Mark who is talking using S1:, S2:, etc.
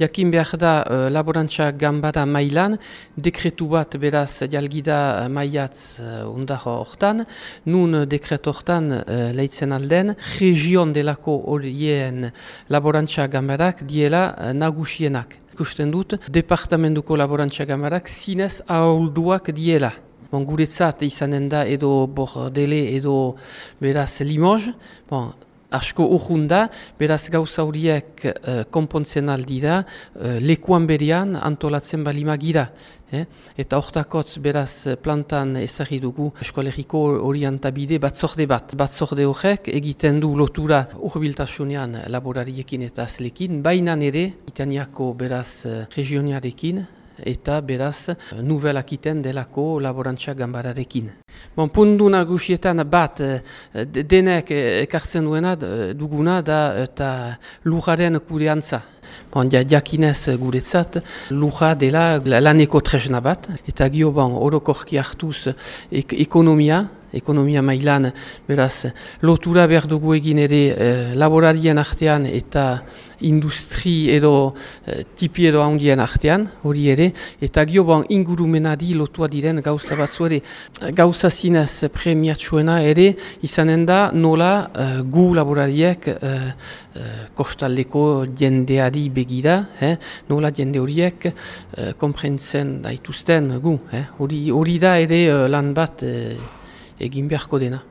S1: Jakin behar da uh, laborantza gambara mailan, dekretu bat beraz jalgida maiatz uh, undaro hortan, nun dekretu hortan lehitzen alden, region delako horien laborantza gambarak diela nagusienak. Ikusten dut, departamentuko laborantza gambarak zinez ahulduak diela. Bon, guretzat izanen da edo bordele edo beraz limoz, bon, asko urrunda, beraz gauza horiek uh, konpontzen aldira, uh, lekuan berian antolatzen balima gira. Eh? Eta hortakotz beraz plantan ezagri dugu eskolegiko orientabide batzorde bat. Batzorde horrek egiten du lotura urbiltasunean laborariekin eta azlekin, baina ere, itaniako beraz regioniarekin, eta beraz nuvelak iten delako laborantza gambararekin. Bon, pundu nagusietan bat denek ekartzen duena duguna da eta lujaren kudeantza. Bon, ja, jakinez guretzat, luja dela laneko tresna bat, eta gio bon, orokorki hartuz ek ekonomia, ekonomia mailan, beraz, lotura behar dugu egin ere eh, laborarien artean eta industri edo eh, tipi edo handien artean, hori ere, eta gio bon, ingurumenari lotua diren gauza bat ere. Gauza zinez premiatsuena ere, izanen da nola eh, gu laborariek eh, eh, kostaldeko jendeari begira, eh, nola jende horiek eh, komprentzen daituzten gu. Hori eh, da ere lan bat egin beharko dena.